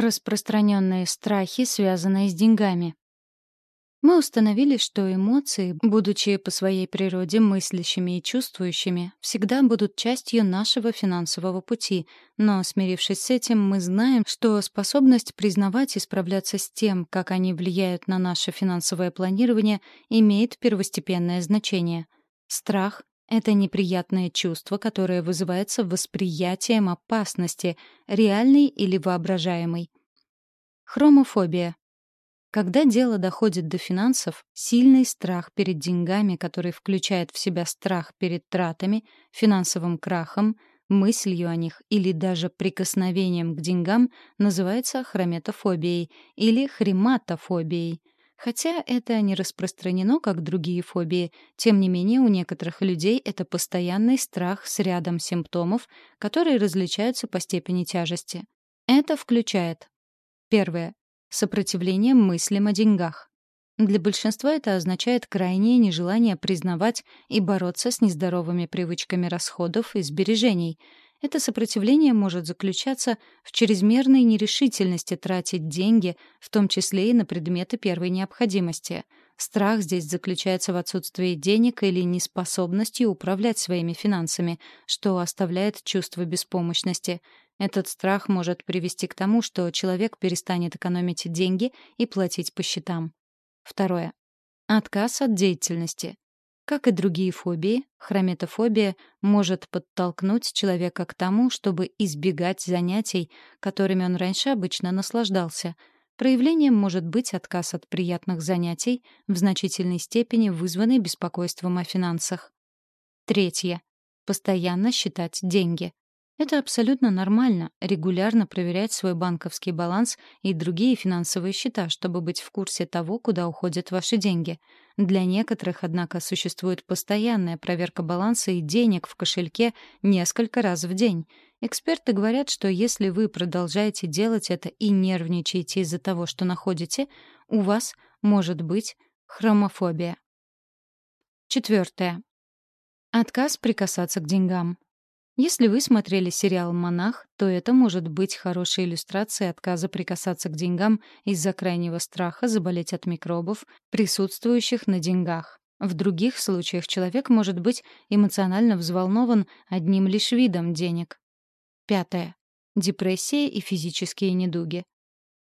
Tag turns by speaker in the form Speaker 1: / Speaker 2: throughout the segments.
Speaker 1: Распространенные страхи, связанные с деньгами. Мы установили, что эмоции, будучи по своей природе мыслящими и чувствующими, всегда будут частью нашего финансового пути, но, смирившись с этим, мы знаем, что способность признавать и справляться с тем, как они влияют на наше финансовое планирование, имеет первостепенное значение. Страх — это неприятное чувство, которое вызывается восприятием опасности, реальной или воображаемой. Хромофобия когда дело доходит до финансов, сильный страх перед деньгами, который включает в себя страх перед тратами, финансовым крахом, мыслью о них или даже прикосновением к деньгам, называется хрометофобией или хрематофобией. Хотя это не распространено, как другие фобии, тем не менее у некоторых людей это постоянный страх с рядом симптомов, которые различаются по степени тяжести. Это включает Первое сопротивление мыслям о деньгах. Для большинства это означает крайнее нежелание признавать и бороться с нездоровыми привычками расходов и сбережений. Это сопротивление может заключаться в чрезмерной нерешительности тратить деньги, в том числе и на предметы первой необходимости. Страх здесь заключается в отсутствии денег или неспособности управлять своими финансами, что оставляет чувство беспомощности. Этот страх может привести к тому, что человек перестанет экономить деньги и платить по счетам. Второе. Отказ от деятельности. Как и другие фобии, хрометофобия может подтолкнуть человека к тому, чтобы избегать занятий, которыми он раньше обычно наслаждался. Проявлением может быть отказ от приятных занятий, в значительной степени вызванный беспокойством о финансах. Третье. Постоянно считать деньги. Это абсолютно нормально — регулярно проверять свой банковский баланс и другие финансовые счета, чтобы быть в курсе того, куда уходят ваши деньги. Для некоторых, однако, существует постоянная проверка баланса и денег в кошельке несколько раз в день. Эксперты говорят, что если вы продолжаете делать это и нервничаете из-за того, что находите, у вас может быть хромофобия. Четвертое. Отказ прикасаться к деньгам. Если вы смотрели сериал «Монах», то это может быть хорошей иллюстрацией отказа прикасаться к деньгам из-за крайнего страха заболеть от микробов, присутствующих на деньгах. В других случаях человек может быть эмоционально взволнован одним лишь видом денег. Пятое. Депрессия и физические недуги.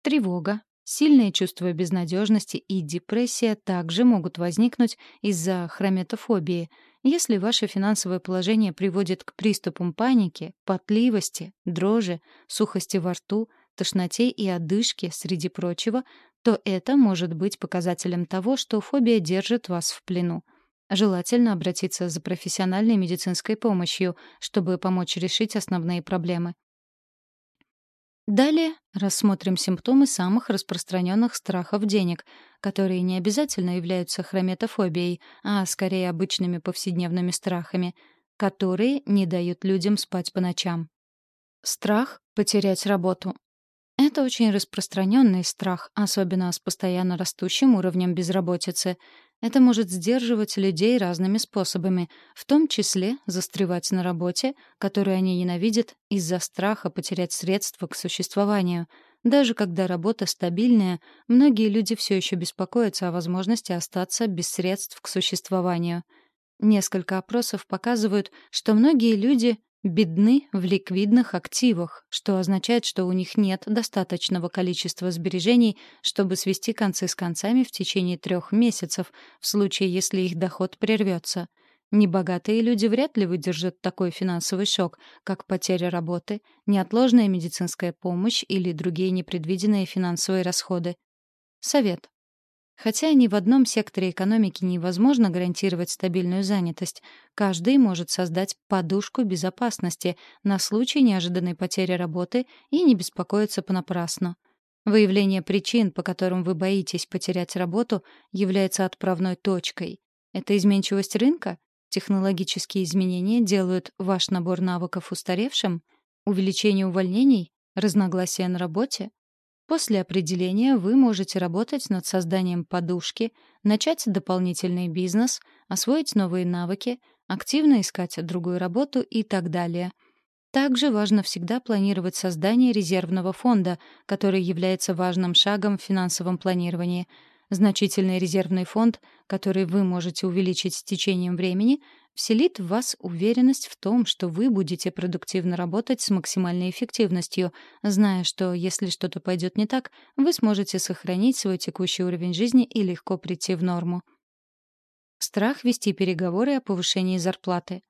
Speaker 1: Тревога, Сильное чувство безнадежности и депрессия также могут возникнуть из-за хрометофобии. Если ваше финансовое положение приводит к приступам паники, потливости, дрожи, сухости во рту, тошноте и одышке, среди прочего, то это может быть показателем того, что фобия держит вас в плену. Желательно обратиться за профессиональной медицинской помощью, чтобы помочь решить основные проблемы. Далее рассмотрим симптомы самых распространенных страхов денег, которые не обязательно являются хрометофобией, а скорее обычными повседневными страхами, которые не дают людям спать по ночам. Страх потерять работу. Это очень распространенный страх, особенно с постоянно растущим уровнем безработицы. Это может сдерживать людей разными способами, в том числе застревать на работе, которую они ненавидят из-за страха потерять средства к существованию. Даже когда работа стабильная, многие люди все еще беспокоятся о возможности остаться без средств к существованию. Несколько опросов показывают, что многие люди бедны в ликвидных активах, что означает, что у них нет достаточного количества сбережений, чтобы свести концы с концами в течение трех месяцев, в случае, если их доход прервется. Небогатые люди вряд ли выдержат такой финансовый шок, как потеря работы, неотложная медицинская помощь или другие непредвиденные финансовые расходы. Совет. Хотя ни в одном секторе экономики невозможно гарантировать стабильную занятость, каждый может создать подушку безопасности на случай неожиданной потери работы и не беспокоиться понапрасну. Выявление причин, по которым вы боитесь потерять работу, является отправной точкой. Это изменчивость рынка? Технологические изменения делают ваш набор навыков устаревшим? Увеличение увольнений? Разногласия на работе? После определения вы можете работать над созданием подушки, начать дополнительный бизнес, освоить новые навыки, активно искать другую работу и так далее. Также важно всегда планировать создание резервного фонда, который является важным шагом в финансовом планировании — Значительный резервный фонд, который вы можете увеличить с течением времени, вселит в вас уверенность в том, что вы будете продуктивно работать с максимальной эффективностью, зная, что если что-то пойдет не так, вы сможете сохранить свой текущий уровень жизни и легко прийти в норму. Страх вести переговоры о повышении зарплаты.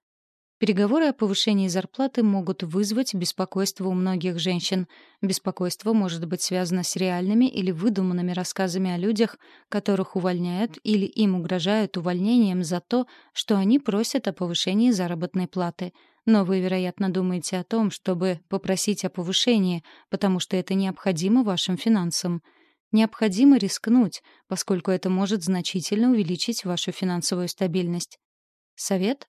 Speaker 1: Переговоры о повышении зарплаты могут вызвать беспокойство у многих женщин. Беспокойство может быть связано с реальными или выдуманными рассказами о людях, которых увольняют или им угрожают увольнением за то, что они просят о повышении заработной платы. Но вы, вероятно, думаете о том, чтобы попросить о повышении, потому что это необходимо вашим финансам. Необходимо рискнуть, поскольку это может значительно увеличить вашу финансовую стабильность. Совет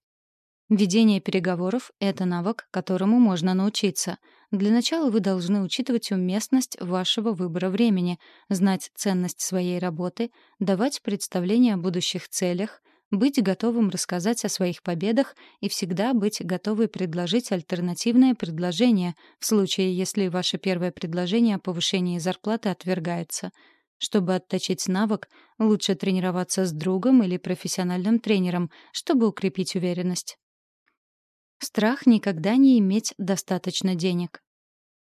Speaker 1: Ведение переговоров — это навык, которому можно научиться. Для начала вы должны учитывать уместность вашего выбора времени, знать ценность своей работы, давать представление о будущих целях, быть готовым рассказать о своих победах и всегда быть готовы предложить альтернативное предложение в случае, если ваше первое предложение о повышении зарплаты отвергается. Чтобы отточить навык, лучше тренироваться с другом или профессиональным тренером, чтобы укрепить уверенность. Страх никогда не иметь достаточно денег.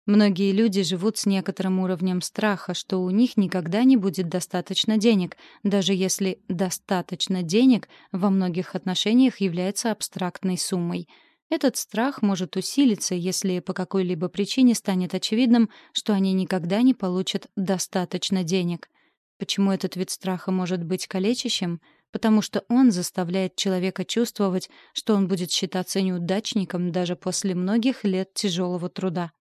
Speaker 1: Многие люди живут с некоторым уровнем страха, что у них никогда не будет достаточно денег, даже если «достаточно денег» во многих отношениях является абстрактной суммой. Этот страх может усилиться, если по какой-либо причине станет очевидным, что они никогда не получат достаточно денег. Почему этот вид страха может быть калечащим? Потому что он заставляет человека чувствовать, что он будет считаться неудачником даже после многих лет тяжелого труда.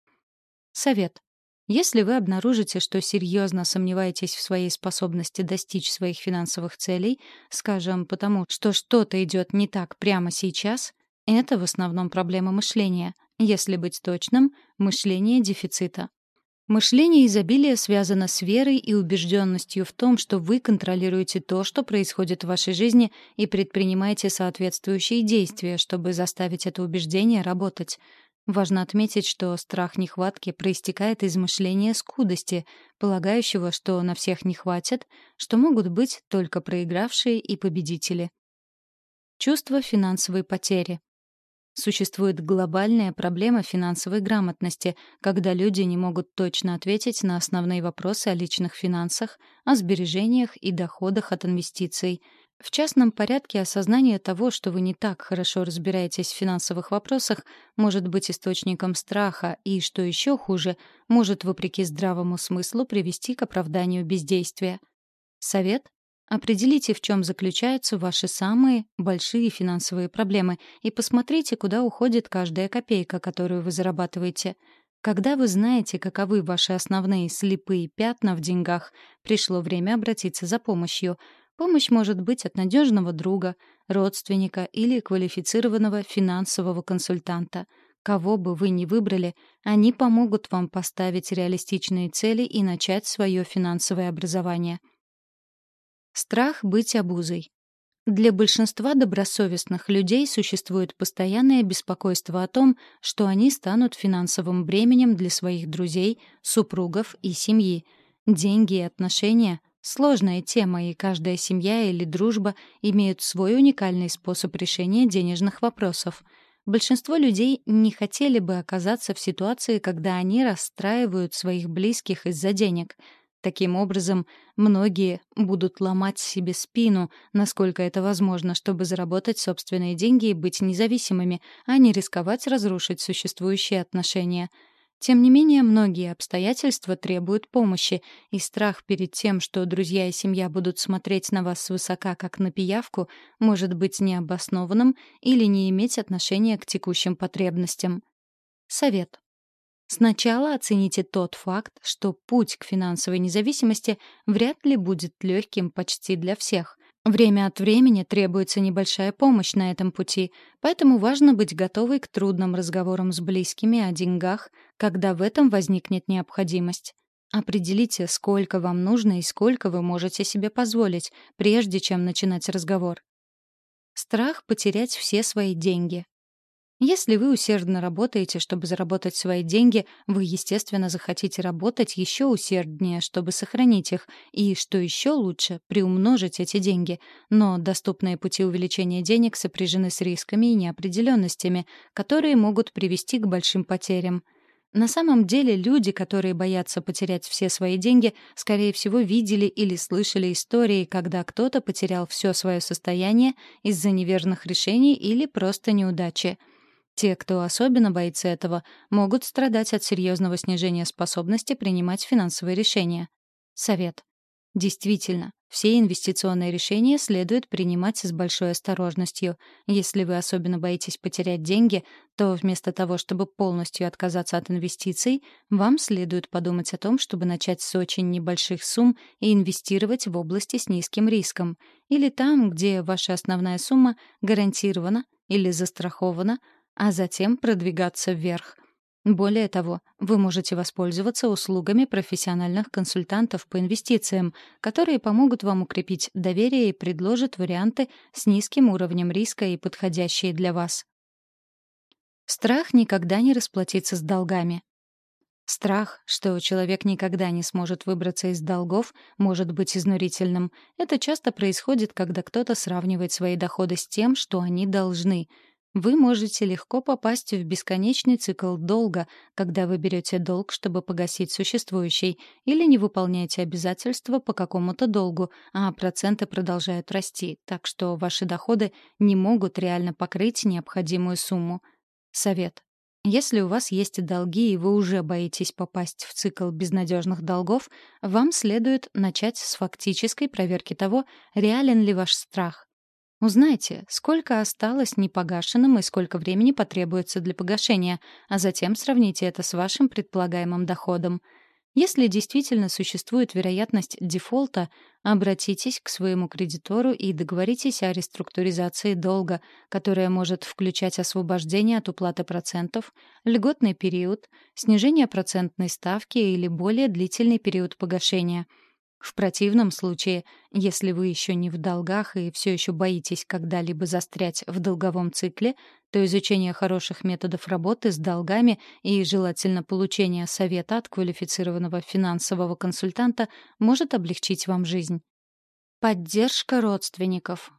Speaker 1: Совет. Если вы обнаружите, что серьезно сомневаетесь в своей способности достичь своих финансовых целей, скажем, потому что что-то идет не так прямо сейчас, это в основном проблема мышления. Если быть точным, мышление дефицита. Мышление изобилия связано с верой и убежденностью в том, что вы контролируете то, что происходит в вашей жизни, и предпринимаете соответствующие действия, чтобы заставить это убеждение работать. Важно отметить, что страх нехватки проистекает из мышления скудости, полагающего, что на всех не хватит, что могут быть только проигравшие и победители. Чувство финансовой потери. Существует глобальная проблема финансовой грамотности, когда люди не могут точно ответить на основные вопросы о личных финансах, о сбережениях и доходах от инвестиций. В частном порядке осознание того, что вы не так хорошо разбираетесь в финансовых вопросах, может быть источником страха и, что еще хуже, может, вопреки здравому смыслу, привести к оправданию бездействия. Совет Определите, в чем заключаются ваши самые большие финансовые проблемы, и посмотрите, куда уходит каждая копейка, которую вы зарабатываете. Когда вы знаете, каковы ваши основные слепые пятна в деньгах, пришло время обратиться за помощью. Помощь может быть от надежного друга, родственника или квалифицированного финансового консультанта. Кого бы вы ни выбрали, они помогут вам поставить реалистичные цели и начать свое финансовое образование. Страх быть обузой. Для большинства добросовестных людей существует постоянное беспокойство о том, что они станут финансовым бременем для своих друзей, супругов и семьи. Деньги и отношения — сложная тема, и каждая семья или дружба имеют свой уникальный способ решения денежных вопросов. Большинство людей не хотели бы оказаться в ситуации, когда они расстраивают своих близких из-за денег — Таким образом, многие будут ломать себе спину, насколько это возможно, чтобы заработать собственные деньги и быть независимыми, а не рисковать разрушить существующие отношения. Тем не менее, многие обстоятельства требуют помощи, и страх перед тем, что друзья и семья будут смотреть на вас свысока, как на пиявку, может быть необоснованным или не иметь отношения к текущим потребностям. Совет. Сначала оцените тот факт, что путь к финансовой независимости вряд ли будет легким почти для всех. Время от времени требуется небольшая помощь на этом пути, поэтому важно быть готовой к трудным разговорам с близкими о деньгах, когда в этом возникнет необходимость. Определите, сколько вам нужно и сколько вы можете себе позволить, прежде чем начинать разговор. Страх потерять все свои деньги. Если вы усердно работаете, чтобы заработать свои деньги, вы, естественно, захотите работать еще усерднее, чтобы сохранить их, и, что еще лучше, приумножить эти деньги. Но доступные пути увеличения денег сопряжены с рисками и неопределенностями, которые могут привести к большим потерям. На самом деле люди, которые боятся потерять все свои деньги, скорее всего, видели или слышали истории, когда кто-то потерял все свое состояние из-за неверных решений или просто неудачи — те, кто особенно боится этого, могут страдать от серьезного снижения способности принимать финансовые решения. Совет. Действительно, все инвестиционные решения следует принимать с большой осторожностью. Если вы особенно боитесь потерять деньги, то вместо того, чтобы полностью отказаться от инвестиций, вам следует подумать о том, чтобы начать с очень небольших сумм и инвестировать в области с низким риском, или там, где ваша основная сумма гарантирована или застрахована, а затем продвигаться вверх. Более того, вы можете воспользоваться услугами профессиональных консультантов по инвестициям, которые помогут вам укрепить доверие и предложат варианты с низким уровнем риска и подходящие для вас. Страх никогда не расплатиться с долгами. Страх, что человек никогда не сможет выбраться из долгов, может быть изнурительным. Это часто происходит, когда кто-то сравнивает свои доходы с тем, что они должны — вы можете легко попасть в бесконечный цикл долга, когда вы берете долг, чтобы погасить существующий, или не выполняете обязательства по какому-то долгу, а проценты продолжают расти, так что ваши доходы не могут реально покрыть необходимую сумму. Совет. Если у вас есть долги, и вы уже боитесь попасть в цикл безнадежных долгов, вам следует начать с фактической проверки того, реален ли ваш страх. Узнайте, сколько осталось непогашенным и сколько времени потребуется для погашения, а затем сравните это с вашим предполагаемым доходом. Если действительно существует вероятность дефолта, обратитесь к своему кредитору и договоритесь о реструктуризации долга, которая может включать освобождение от уплаты процентов, льготный период, снижение процентной ставки или более длительный период погашения — в противном случае, если вы еще не в долгах и все еще боитесь когда-либо застрять в долговом цикле, то изучение хороших методов работы с долгами и желательно получение совета от квалифицированного финансового консультанта может облегчить вам жизнь. Поддержка родственников.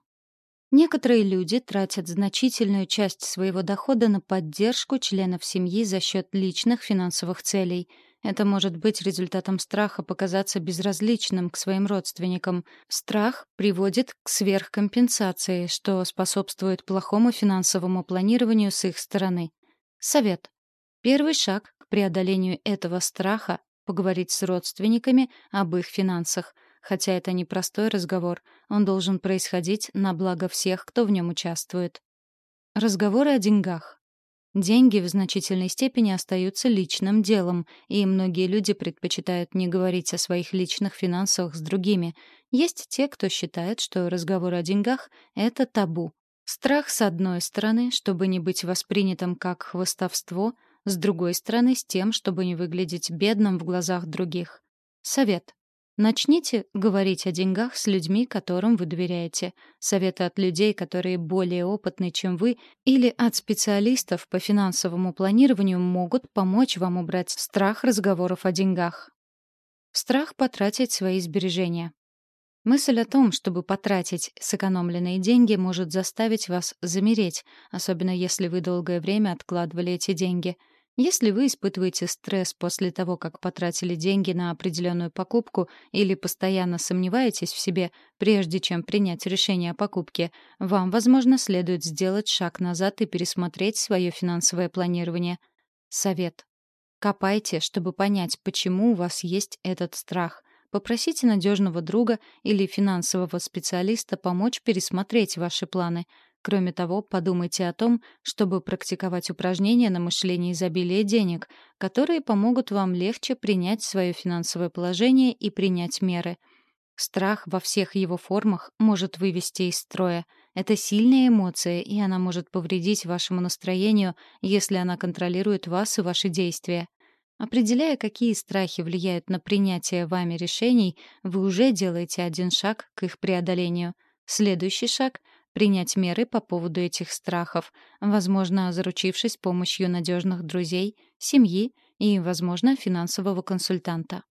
Speaker 1: Некоторые люди тратят значительную часть своего дохода на поддержку членов семьи за счет личных финансовых целей — это может быть результатом страха показаться безразличным к своим родственникам. Страх приводит к сверхкомпенсации, что способствует плохому финансовому планированию с их стороны. Совет. Первый шаг к преодолению этого страха — поговорить с родственниками об их финансах. Хотя это не простой разговор, он должен происходить на благо всех, кто в нем участвует. Разговоры о деньгах. Деньги в значительной степени остаются личным делом, и многие люди предпочитают не говорить о своих личных финансах с другими. Есть те, кто считает, что разговор о деньгах — это табу. Страх, с одной стороны, чтобы не быть воспринятым как хвостовство, с другой стороны, с тем, чтобы не выглядеть бедным в глазах других. Совет. Начните говорить о деньгах с людьми, которым вы доверяете. Советы от людей, которые более опытны, чем вы, или от специалистов по финансовому планированию могут помочь вам убрать страх разговоров о деньгах. Страх потратить свои сбережения. Мысль о том, чтобы потратить сэкономленные деньги, может заставить вас замереть, особенно если вы долгое время откладывали эти деньги — если вы испытываете стресс после того, как потратили деньги на определенную покупку или постоянно сомневаетесь в себе, прежде чем принять решение о покупке, вам, возможно, следует сделать шаг назад и пересмотреть свое финансовое планирование. Совет. Копайте, чтобы понять, почему у вас есть этот страх. Попросите надежного друга или финансового специалиста помочь пересмотреть ваши планы — Кроме того, подумайте о том, чтобы практиковать упражнения на мышление изобилия денег, которые помогут вам легче принять свое финансовое положение и принять меры. Страх во всех его формах может вывести из строя. Это сильная эмоция, и она может повредить вашему настроению, если она контролирует вас и ваши действия. Определяя, какие страхи влияют на принятие вами решений, вы уже делаете один шаг к их преодолению. Следующий шаг — принять меры по поводу этих страхов, возможно, заручившись помощью надежных друзей, семьи и, возможно, финансового консультанта.